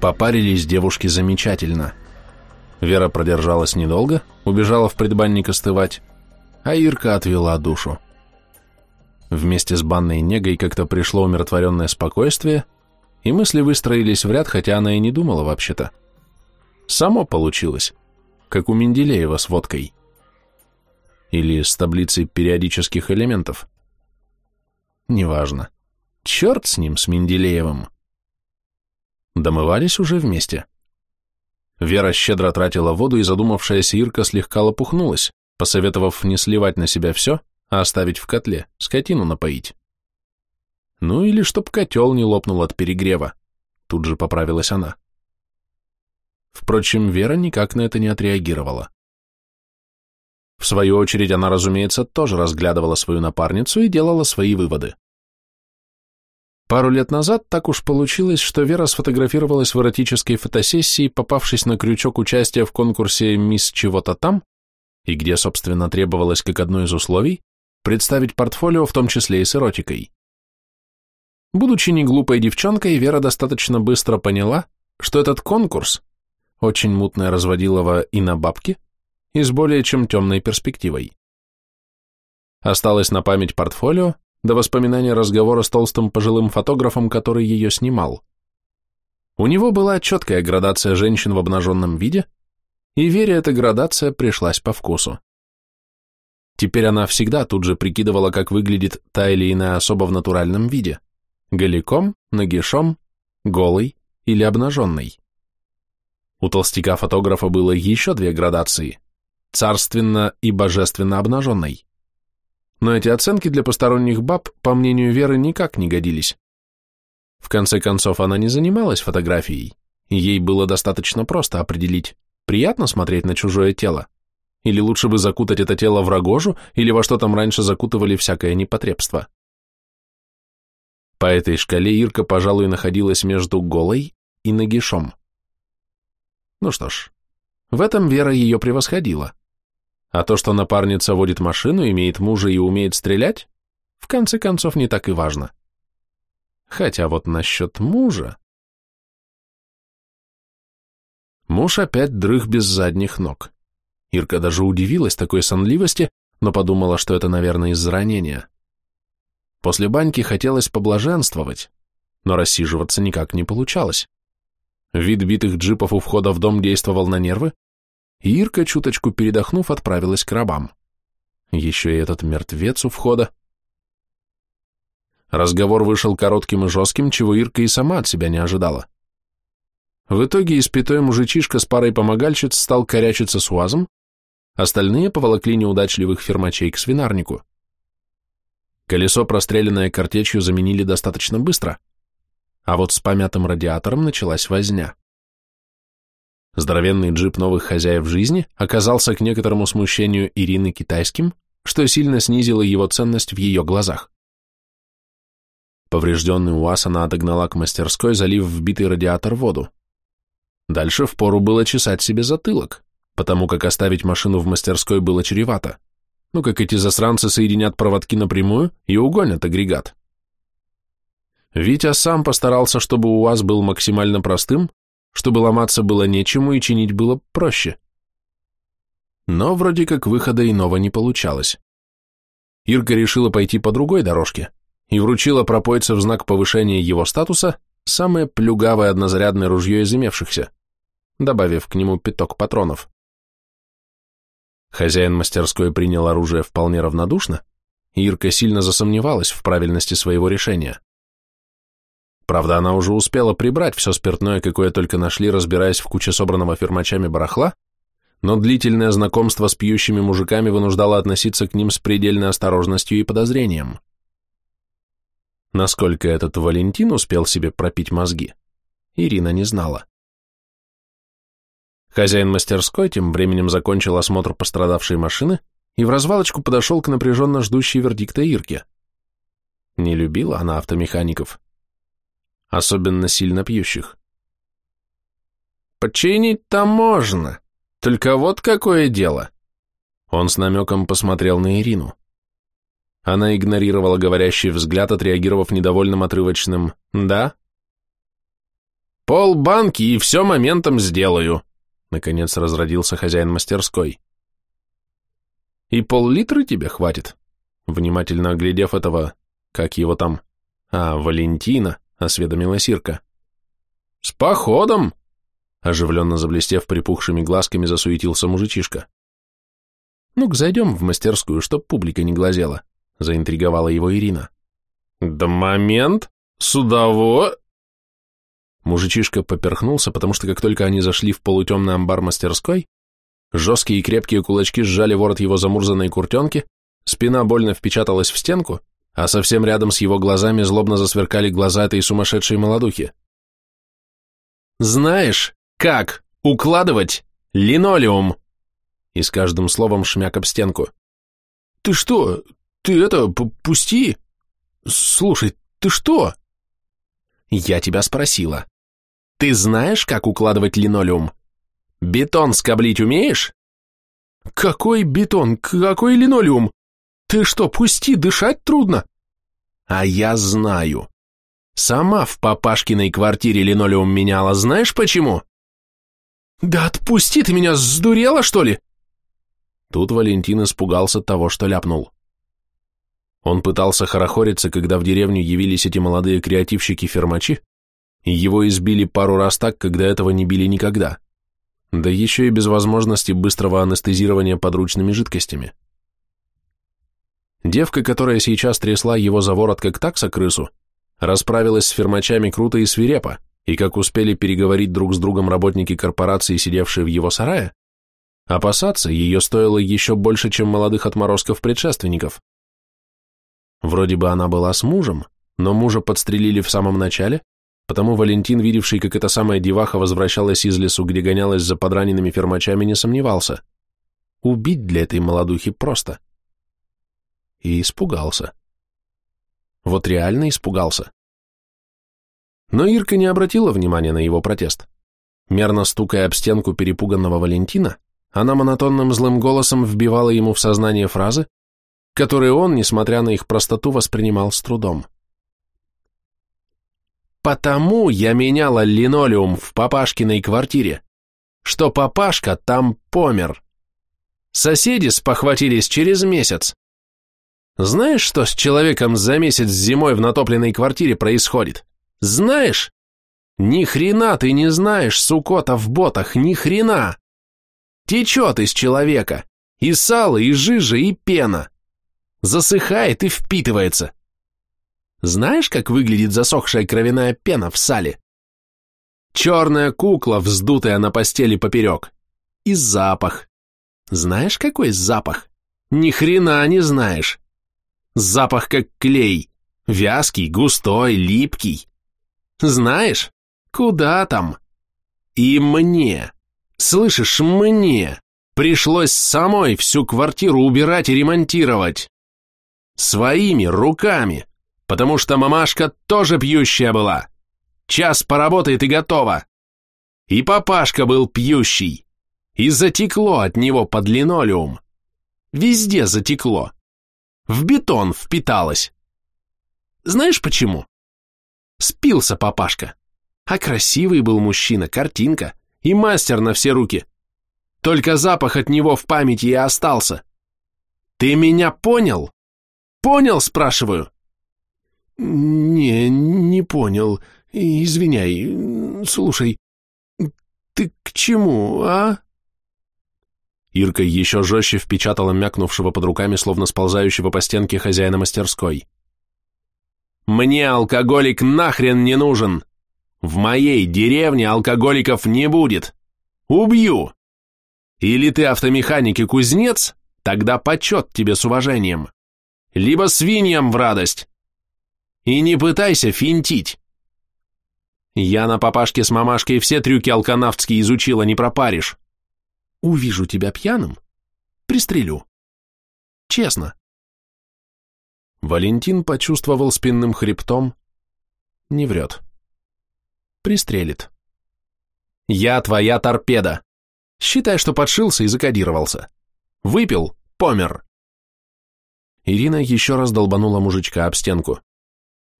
Попарились девушки замечательно. Вера продержалась недолго, убежала в предбанник остывать, а Ирка отвела душу. Вместе с банной негой как-то пришло умиротворенное спокойствие, и мысли выстроились в ряд, хотя она и не думала вообще-то. Само получилось, как у Менделеева с водкой. Или с таблицей периодических элементов. Неважно. Черт с ним, с Менделеевым. Домывались уже вместе. Вера щедро тратила воду, и задумавшаяся Ирка слегка лопухнулась, посоветовав не сливать на себя все, а оставить в котле, скотину напоить. Ну или чтоб котел не лопнул от перегрева. Тут же поправилась она. Впрочем, Вера никак на это не отреагировала. В свою очередь она, разумеется, тоже разглядывала свою напарницу и делала свои выводы. Пару лет назад так уж получилось, что Вера сфотографировалась в эротической фотосессии, попавшись на крючок участия в конкурсе «Мисс чего-то там», и где, собственно, требовалось как одно из условий представить портфолио, в том числе и с эротикой. Будучи не глупой девчонкой, Вера достаточно быстро поняла, что этот конкурс очень мутное разводилово и на бабки, и с более чем темной перспективой. Осталось на память портфолио, до воспоминания разговора с толстым пожилым фотографом, который ее снимал. У него была четкая градация женщин в обнаженном виде, и Вере эта градация пришлась по вкусу. Теперь она всегда тут же прикидывала, как выглядит та или иная особа в натуральном виде – голиком, нагишом, голой или обнаженной. У толстяка-фотографа было еще две градации – царственно и божественно обнаженной. Но эти оценки для посторонних баб, по мнению Веры, никак не годились. В конце концов, она не занималась фотографией, и ей было достаточно просто определить, приятно смотреть на чужое тело, или лучше бы закутать это тело в рогожу, или во что там раньше закутывали всякое непотребство. По этой шкале Ирка, пожалуй, находилась между голой и нагишом. Ну что ж, в этом Вера ее превосходила. А то, что напарница водит машину, имеет мужа и умеет стрелять, в конце концов не так и важно. Хотя вот насчет мужа... Муж опять дрых без задних ног. Ирка даже удивилась такой сонливости, но подумала, что это, наверное, из-за ранения. После баньки хотелось поблаженствовать, но рассиживаться никак не получалось. Вид битых джипов у входа в дом действовал на нервы, и Ирка, чуточку передохнув, отправилась к рабам. Еще и этот мертвец у входа. Разговор вышел коротким и жестким, чего Ирка и сама от себя не ожидала. В итоге испятой мужичишка с парой помогальщиц стал корячиться с уазом, остальные поволокли неудачливых фермачей к свинарнику. Колесо, простреленное картечью, заменили достаточно быстро — а вот с помятым радиатором началась возня. Здоровенный джип новых хозяев жизни оказался к некоторому смущению Ирины китайским, что сильно снизило его ценность в ее глазах. Поврежденный УАЗ она отогнала к мастерской, залив вбитый радиатор воду. Дальше впору было чесать себе затылок, потому как оставить машину в мастерской было чревато. Ну, как эти засранцы соединят проводки напрямую и угонят агрегат. Витя сам постарался, чтобы УАЗ был максимально простым, чтобы ломаться было нечему и чинить было проще. Но вроде как выхода иного не получалось. Ирка решила пойти по другой дорожке и вручила пропойце в знак повышения его статуса самое плюгавое однозарядное ружье из имевшихся, добавив к нему пяток патронов. Хозяин мастерской принял оружие вполне равнодушно, и Ирка сильно засомневалась в правильности своего решения. Правда, она уже успела прибрать все спиртное, какое только нашли, разбираясь в куче собранного фермачами барахла, но длительное знакомство с пьющими мужиками вынуждало относиться к ним с предельной осторожностью и подозрением. Насколько этот Валентин успел себе пропить мозги, Ирина не знала. Хозяин мастерской тем временем закончил осмотр пострадавшей машины и в развалочку подошел к напряженно ждущей вердикта Ирке. Не любила она автомехаников особенно сильно пьющих. «Починить-то можно, только вот какое дело!» Он с намеком посмотрел на Ирину. Она игнорировала говорящий взгляд, отреагировав недовольным отрывочным «да». Пол банки и все моментом сделаю, наконец разродился хозяин мастерской. И пол-литра тебе хватит? Внимательно оглядев этого, как его там, а, Валентина, осведомилась Ирка. С походом! Оживленно заблестев припухшими глазками, засуетился мужичишка. «Ну-ка, зайдем в мастерскую, чтоб публика не глазела», — заинтриговала его Ирина. «Да момент! Судово!» Мужичишка поперхнулся, потому что как только они зашли в полутемный амбар мастерской, жесткие и крепкие кулачки сжали ворот его замурзанной куртенки, спина больно впечаталась в стенку, а совсем рядом с его глазами злобно засверкали глаза этой сумасшедшей молодухи. «Знаешь, как укладывать линолеум?» И с каждым словом шмяк об стенку. «Ты что? Ты это, пусти!» «Слушай, ты что?» «Я тебя спросила. Ты знаешь, как укладывать линолеум? Бетон скоблить умеешь?» «Какой бетон? Какой линолеум? Ты что, пусти, дышать трудно?» «А я знаю. Сама в папашкиной квартире линолеум меняла, знаешь почему?» «Да отпусти ты меня, сдурела, что ли?» Тут Валентин испугался того, что ляпнул. Он пытался хорохориться, когда в деревню явились эти молодые креативщики-фермачи, и его избили пару раз так, когда этого не били никогда. Да еще и без возможности быстрого анестезирования подручными жидкостями. Девка, которая сейчас трясла его за ворот как такса-крысу, расправилась с фермачами круто и свирепо, и как успели переговорить друг с другом работники корпорации, сидевшие в его сарае, опасаться ее стоило еще больше, чем молодых отморозков-предшественников. Вроде бы она была с мужем, но мужа подстрелили в самом начале, потому Валентин, видевший, как эта самая деваха возвращалась из лесу, где гонялась за подраненными фермачами, не сомневался. Убить для этой молодухи просто. И испугался. Вот реально испугался. Но Ирка не обратила внимания на его протест. Мерно стукая об стенку перепуганного Валентина, она монотонным злым голосом вбивала ему в сознание фразы, которые он, несмотря на их простоту, воспринимал с трудом. «Потому я меняла линолеум в папашкиной квартире, что папашка там помер. Соседи спохватились через месяц. Знаешь, что с человеком за месяц зимой в натопленной квартире происходит? Знаешь? Ни хрена ты не знаешь, сукота в ботах, ни хрена. Течет из человека. И сало, и жижа, и пена засыхает и впитывается. Знаешь, как выглядит засохшая кровяная пена в сале? Черная кукла, вздутая на постели поперек. И запах. Знаешь, какой запах? Ни хрена не знаешь. Запах как клей. Вязкий, густой, липкий. Знаешь? Куда там? И мне, слышишь, мне пришлось самой всю квартиру убирать и ремонтировать. Своими руками, потому что мамашка тоже пьющая была. Час поработает и готово. И папашка был пьющий. И затекло от него под линолеум. Везде затекло. В бетон впиталось. Знаешь почему? Спился папашка. А красивый был мужчина, картинка и мастер на все руки. Только запах от него в памяти и остался. Ты меня понял? Понял, спрашиваю?» «Не, не понял. Извиняй. Слушай, ты к чему, а?» Ирка еще жестче впечатала мякнувшего под руками, словно сползающего по стенке хозяина мастерской. «Мне алкоголик нахрен не нужен! В моей деревне алкоголиков не будет! Убью! Или ты автомеханик и кузнец, тогда почет тебе с уважением!» либо свиньям в радость. И не пытайся финтить. Я на папашке с мамашкой все трюки алканавтские изучила, не пропаришь. Увижу тебя пьяным, пристрелю. Честно. Валентин почувствовал спинным хребтом. Не врет. Пристрелит. Я твоя торпеда. Считай, что подшился и закодировался. Выпил, помер. Ирина еще раз долбанула мужичка об стенку.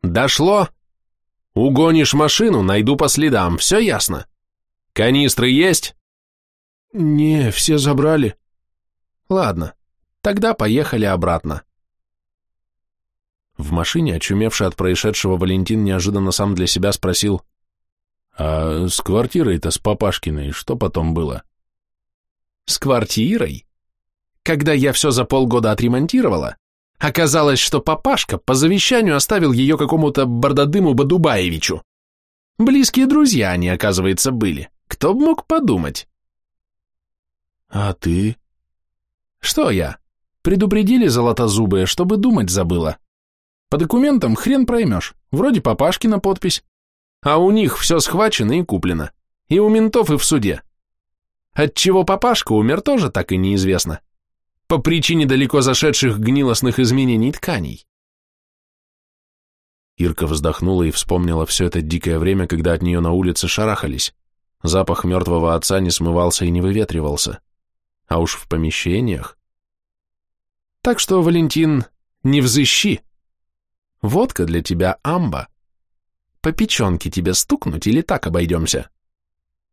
«Дошло?» Угонишь машину, найду по следам, все ясно. Канистры есть? Не, все забрали. Ладно, тогда поехали обратно. В машине, очумевший от происшедшего, Валентин неожиданно сам для себя спросил, «А с квартирой-то с Папашкиной что потом было?» «С квартирой? Когда я все за полгода отремонтировала, оказалось, что папашка по завещанию оставил ее какому-то Бардадыму Бадубаевичу. Близкие друзья они, оказывается, были. Кто бы мог подумать?» «А ты?» «Что я? Предупредили золотозубые, чтобы думать забыла. По документам хрен проймешь, вроде папашкина подпись. А у них все схвачено и куплено. И у ментов, и в суде. Отчего папашка умер, тоже так и неизвестно. По причине далеко зашедших гнилостных изменений тканей. Ирка вздохнула и вспомнила все это дикое время, когда от нее на улице шарахались. Запах мертвого отца не смывался и не выветривался. А уж в помещениях. Так что, Валентин, не взыщи. Водка для тебя амба. По печенке тебе стукнуть или так обойдемся?»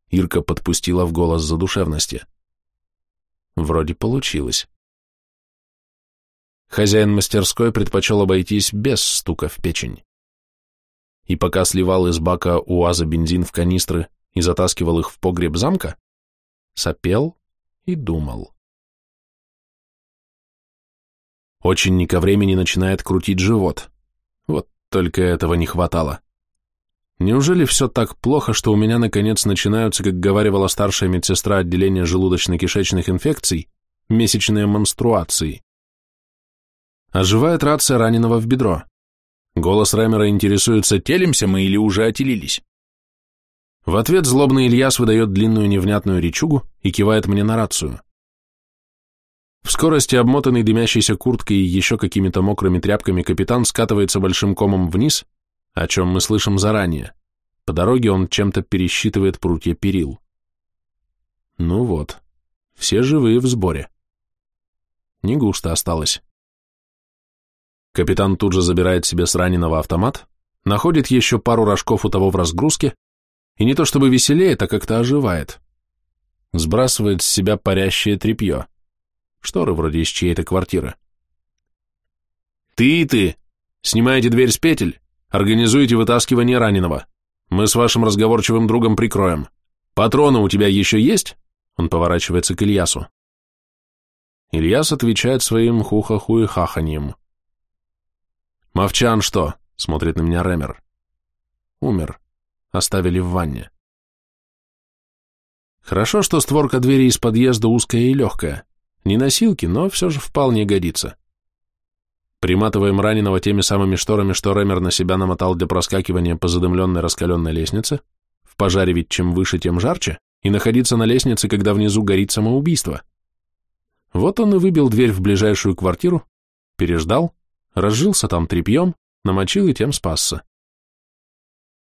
Ирка подпустила в голос задушевности. Вроде получилось. Хозяин мастерской предпочел обойтись без стука в печень. И пока сливал из бака УАЗа бензин в канистры и затаскивал их в погреб замка, сопел и думал. Очень не ко времени начинает крутить живот. Вот только этого не хватало. Неужели все так плохо, что у меня наконец начинаются, как говаривала старшая медсестра отделения желудочно-кишечных инфекций, месячные менструации? Оживает рация раненого в бедро. Голос Рэмера интересуется, телимся мы или уже отелились. В ответ злобный Ильяс выдает длинную невнятную речугу и кивает мне на рацию. В скорости, обмотанный дымящейся курткой и еще какими-то мокрыми тряпками, капитан скатывается большим комом вниз, о чем мы слышим заранее. По дороге он чем-то пересчитывает прутья перил. Ну вот, все живые в сборе. Не густо осталось. Капитан тут же забирает себе с раненого автомат, находит еще пару рожков у того в разгрузке, и не то чтобы веселеет, а как-то оживает. Сбрасывает с себя парящее тряпье. Шторы вроде из чьей-то квартиры. «Ты и ты! Снимаете дверь с петель, организуете вытаскивание раненого. Мы с вашим разговорчивым другом прикроем. Патроны у тебя еще есть?» Он поворачивается к Ильясу. Ильяс отвечает своим хухаху и хаханьем. «Мовчан что?» — смотрит на меня Рэмер. «Умер. Оставили в ванне». Хорошо, что створка двери из подъезда узкая и легкая. Не носилки, но все же вполне годится. Приматываем раненого теми самыми шторами, что Рэмер на себя намотал для проскакивания по задымленной раскаленной лестнице, в пожаре ведь чем выше, тем жарче, и находиться на лестнице, когда внизу горит самоубийство. Вот он и выбил дверь в ближайшую квартиру, переждал, разжился там тряпьем, намочил и тем спасся.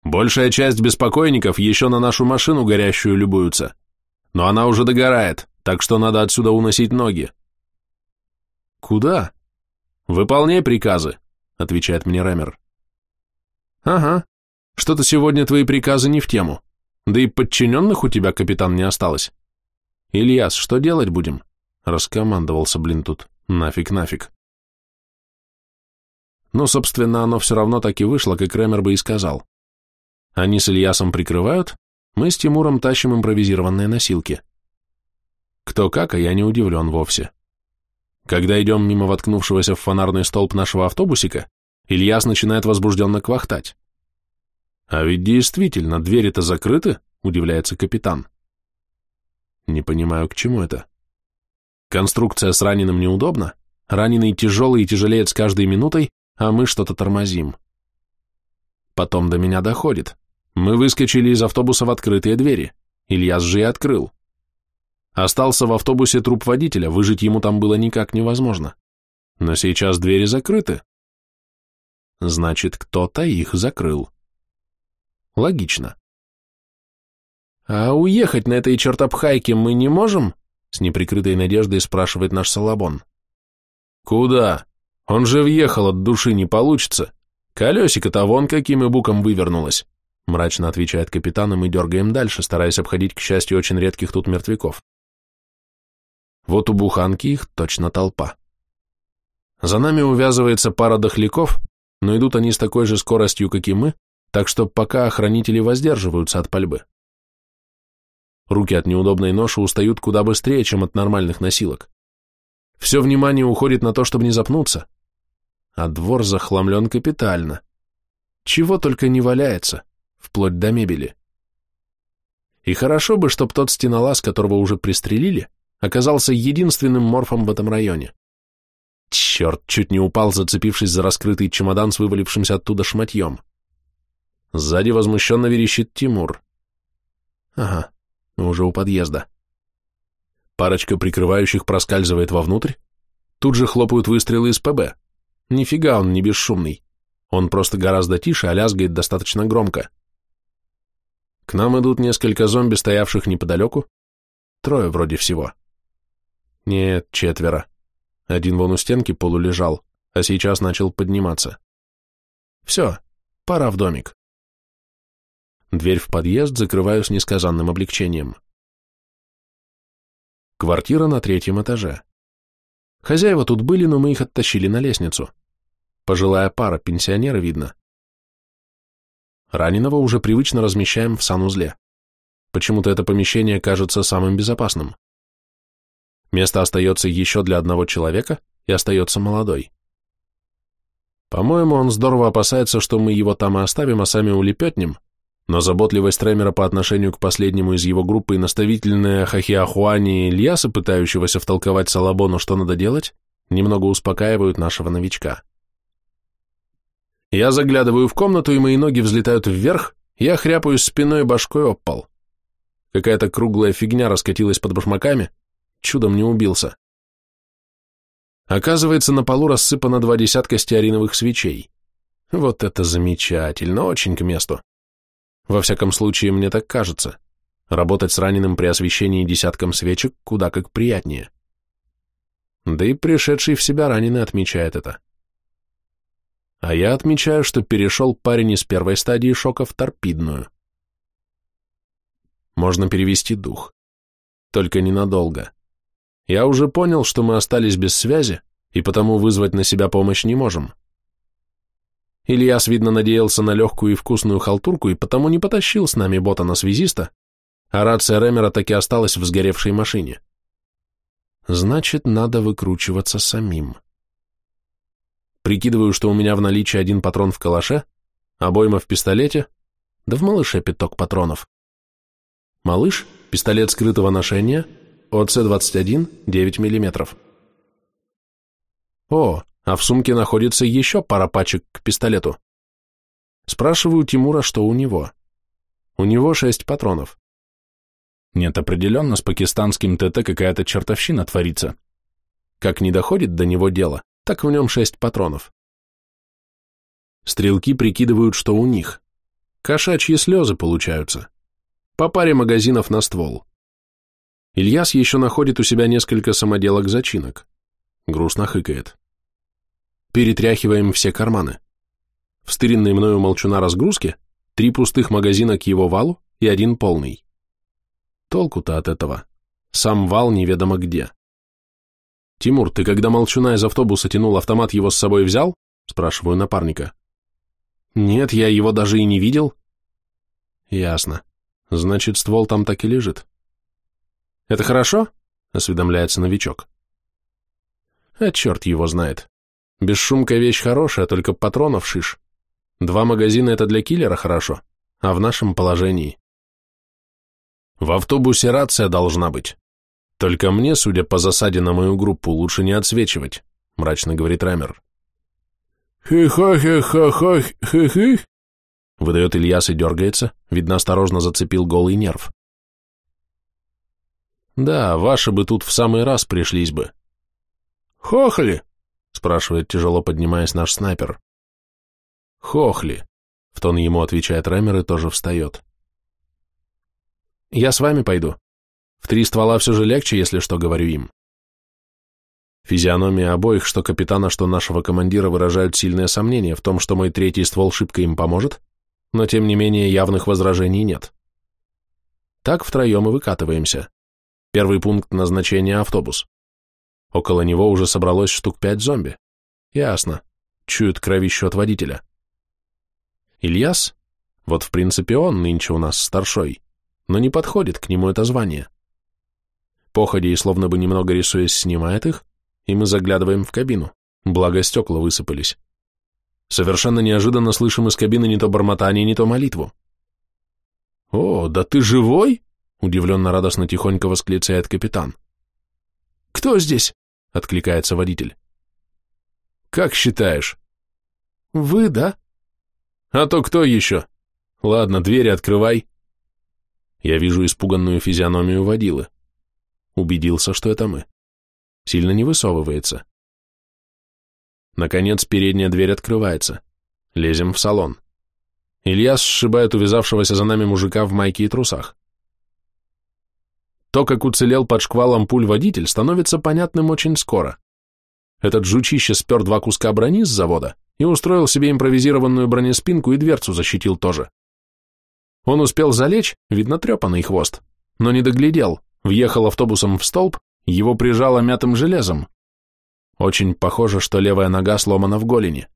Большая часть беспокойников еще на нашу машину горящую любуются, но она уже догорает, так что надо отсюда уносить ноги. Куда? Выполняй приказы, отвечает мне Рэмер. Ага, что-то сегодня твои приказы не в тему. Да и подчиненных у тебя, капитан, не осталось. Ильяс, что делать будем? Раскомандовался, блин, тут. Нафиг, нафиг. Ну, собственно, оно все равно так и вышло, как Рэмер бы и сказал. Они с Ильясом прикрывают, мы с Тимуром тащим импровизированные носилки. Кто как, а я не удивлен вовсе. Когда идем мимо воткнувшегося в фонарный столб нашего автобусика, Ильяс начинает возбужденно квахтать. «А ведь действительно, двери-то закрыты?» — удивляется капитан. Не понимаю, к чему это. Конструкция с раненым неудобна, раненый тяжелый и тяжелеет с каждой минутой, а мы что-то тормозим. Потом до меня доходит. Мы выскочили из автобуса в открытые двери. Ильяс же и открыл. Остался в автобусе труп водителя, выжить ему там было никак невозможно. Но сейчас двери закрыты. Значит, кто-то их закрыл. Логично. «А уехать на этой чертопхайке мы не можем?» С неприкрытой надеждой спрашивает наш Салабон. «Куда? Он же въехал от души, не получится. Колесико-то вон каким и буком вывернулось, мрачно отвечает капитан, и мы дергаем дальше, стараясь обходить, к счастью, очень редких тут мертвяков. Вот у буханки их точно толпа. За нами увязывается пара дохляков, но идут они с такой же скоростью, как и мы, так что пока охранители воздерживаются от пальбы. Руки от неудобной ноши устают куда быстрее, чем от нормальных носилок. Все внимание уходит на то, чтобы не запнуться. А двор захламлен капитально. Чего только не валяется, вплоть до мебели. И хорошо бы, чтоб тот стенолаз, которого уже пристрелили, оказался единственным морфом в этом районе. Черт, чуть не упал, зацепившись за раскрытый чемодан с вывалившимся оттуда шматьем. Сзади возмущенно верещит Тимур. Ага, мы уже у подъезда. Парочка прикрывающих проскальзывает вовнутрь. Тут же хлопают выстрелы из ПБ. Нифига он не бесшумный. Он просто гораздо тише, а лязгает достаточно громко. К нам идут несколько зомби, стоявших неподалеку. Трое вроде всего. Нет, четверо. Один вон у стенки полулежал, а сейчас начал подниматься. Все, пора в домик. Дверь в подъезд закрываю с несказанным облегчением. Квартира на третьем этаже. Хозяева тут были, но мы их оттащили на лестницу. Пожилая пара, пенсионеры видно. Раненого уже привычно размещаем в санузле. Почему-то это помещение кажется самым безопасным. Место остается еще для одного человека и остается молодой. По-моему, он здорово опасается, что мы его там и оставим, а сами улепетнем, но заботливость Тремера по отношению к последнему из его группы и наставительная Хахиахуани Ильяса, пытающегося втолковать Салабону, что надо делать, немного успокаивают нашего новичка. Я заглядываю в комнату, и мои ноги взлетают вверх, я хряпаюсь спиной башкой об пол. Какая-то круглая фигня раскатилась под башмаками, чудом не убился. Оказывается, на полу рассыпано два десятка стеариновых свечей. Вот это замечательно, очень к месту. Во всяком случае, мне так кажется. Работать с раненым при освещении десятком свечек куда как приятнее. Да и пришедший в себя раненый отмечает это. А я отмечаю, что перешел парень из первой стадии шока в торпидную. Можно перевести дух. Только ненадолго. Я уже понял, что мы остались без связи, и потому вызвать на себя помощь не можем. Ильяс, видно, надеялся на легкую и вкусную халтурку, и потому не потащил с нами бота на связиста, а рация Ремера таки осталась в сгоревшей машине. Значит, надо выкручиваться самим. Прикидываю, что у меня в наличии один патрон в калаше, обойма в пистолете, да в малыше пяток патронов. Малыш, пистолет скрытого ношения — ОЦ-21, 9 мм. О, а в сумке находится еще пара пачек к пистолету. Спрашиваю Тимура, что у него. У него шесть патронов. Нет, определенно с пакистанским ТТ какая-то чертовщина творится. Как не доходит до него дело, так в нем шесть патронов. Стрелки прикидывают, что у них. Кошачьи слезы получаются. По паре магазинов на ствол. Ильяс еще находит у себя несколько самоделок зачинок. Грустно хыкает. Перетряхиваем все карманы. В стыренной мною молчуна разгрузке три пустых магазина к его валу и один полный. Толку-то от этого. Сам вал неведомо где. «Тимур, ты когда молчуна из автобуса тянул, автомат его с собой взял?» Спрашиваю напарника. «Нет, я его даже и не видел». «Ясно. Значит, ствол там так и лежит. «Это хорошо?» — осведомляется новичок. А черт его знает. Бесшумка вещь хорошая, только патронов шиш. Два магазина — это для киллера хорошо, а в нашем положении... В автобусе рация должна быть. Только мне, судя по засаде на мою группу, лучше не отсвечивать, мрачно говорит Рамер. «Хи-ха-хи-ха-ха-хи-хи», выдает Ильяс и дергается, видно, осторожно зацепил голый нерв. Да, ваши бы тут в самый раз пришлись бы. Хохли? спрашивает, тяжело поднимаясь наш снайпер. Хохли, в тон ему отвечает Рэмер и тоже встает. Я с вами пойду. В три ствола все же легче, если что, говорю им. Физиономии обоих, что капитана, что нашего командира, выражают сильное сомнение в том, что мой третий ствол шибко им поможет, но тем не менее явных возражений нет. Так втроем и выкатываемся. Первый пункт назначения – автобус. Около него уже собралось штук пять зомби. Ясно. Чуют кровищу от водителя. Ильяс? Вот в принципе он нынче у нас старшой, но не подходит к нему это звание. Походи и словно бы немного рисуясь снимает их, и мы заглядываем в кабину, благо стекла высыпались. Совершенно неожиданно слышим из кабины не то бормотание, не то молитву. «О, да ты живой?» — удивленно-радостно тихонько восклицает капитан. «Кто здесь?» — откликается водитель. «Как считаешь?» «Вы, да?» «А то кто еще?» «Ладно, двери открывай». Я вижу испуганную физиономию водилы. Убедился, что это мы сильно не высовывается. Наконец передняя дверь открывается. Лезем в салон. Илья сшибает увязавшегося за нами мужика в майке и трусах. То, как уцелел под шквалом пуль водитель, становится понятным очень скоро. Этот жучище спер два куска брони с завода и устроил себе импровизированную бронеспинку и дверцу защитил тоже. Он успел залечь, видно трепанный хвост, но не доглядел, въехал автобусом в столб его прижало мятым железом. Очень похоже, что левая нога сломана в голени.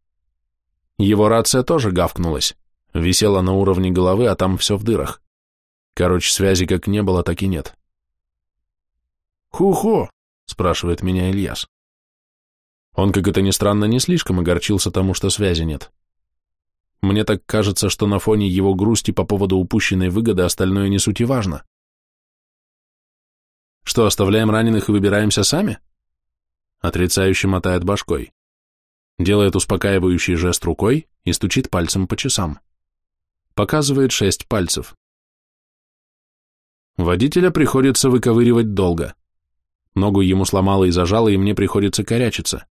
Его рация тоже гавкнулась. Висела на уровне головы, а там все в дырах. Короче, связи как не было, так и нет. «Ху-ху!» — спрашивает меня Ильяс. Он, как это ни странно, не слишком огорчился тому, что связи нет. Мне так кажется, что на фоне его грусти по поводу упущенной выгоды остальное не суть и важно. Что, оставляем раненых и выбираемся сами? Отрицающе мотает башкой. Делает успокаивающий жест рукой и стучит пальцем по часам. Показывает шесть пальцев. Водителя приходится выковыривать долго. Ногу ему сломало и зажало, и мне приходится корячиться.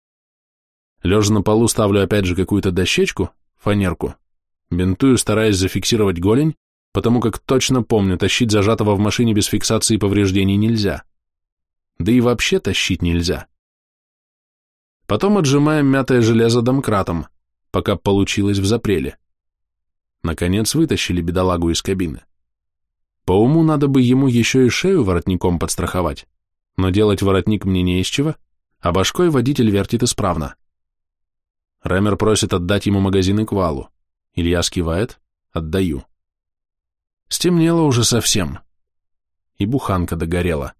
Лежа на полу ставлю опять же какую-то дощечку, фанерку, бинтую, стараясь зафиксировать голень, потому как точно помню, тащить зажатого в машине без фиксации повреждений нельзя. Да и вообще тащить нельзя. Потом отжимаем мятое железо домкратом, пока получилось в запреле. Наконец вытащили бедолагу из кабины. По уму надо бы ему еще и шею воротником подстраховать, но делать воротник мне не из чего, а башкой водитель вертит исправно. Рэмер просит отдать ему магазин и квалу. Илья скивает, отдаю. Стемнело уже совсем. И буханка догорела.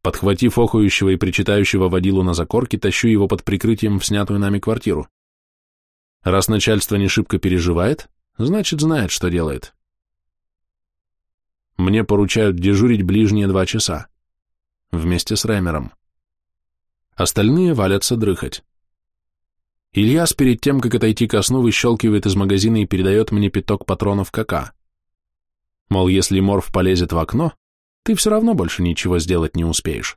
Подхватив охующего и причитающего водилу на закорке, тащу его под прикрытием в снятую нами квартиру. Раз начальство не шибко переживает, значит, знает, что делает. Мне поручают дежурить ближние два часа. Вместе с Рэмером. Остальные валятся дрыхать. Ильяс перед тем, как отойти ко сну, выщелкивает из магазина и передает мне пяток патронов КК. Мол, если Морф полезет в окно, ты все равно больше ничего сделать не успеешь.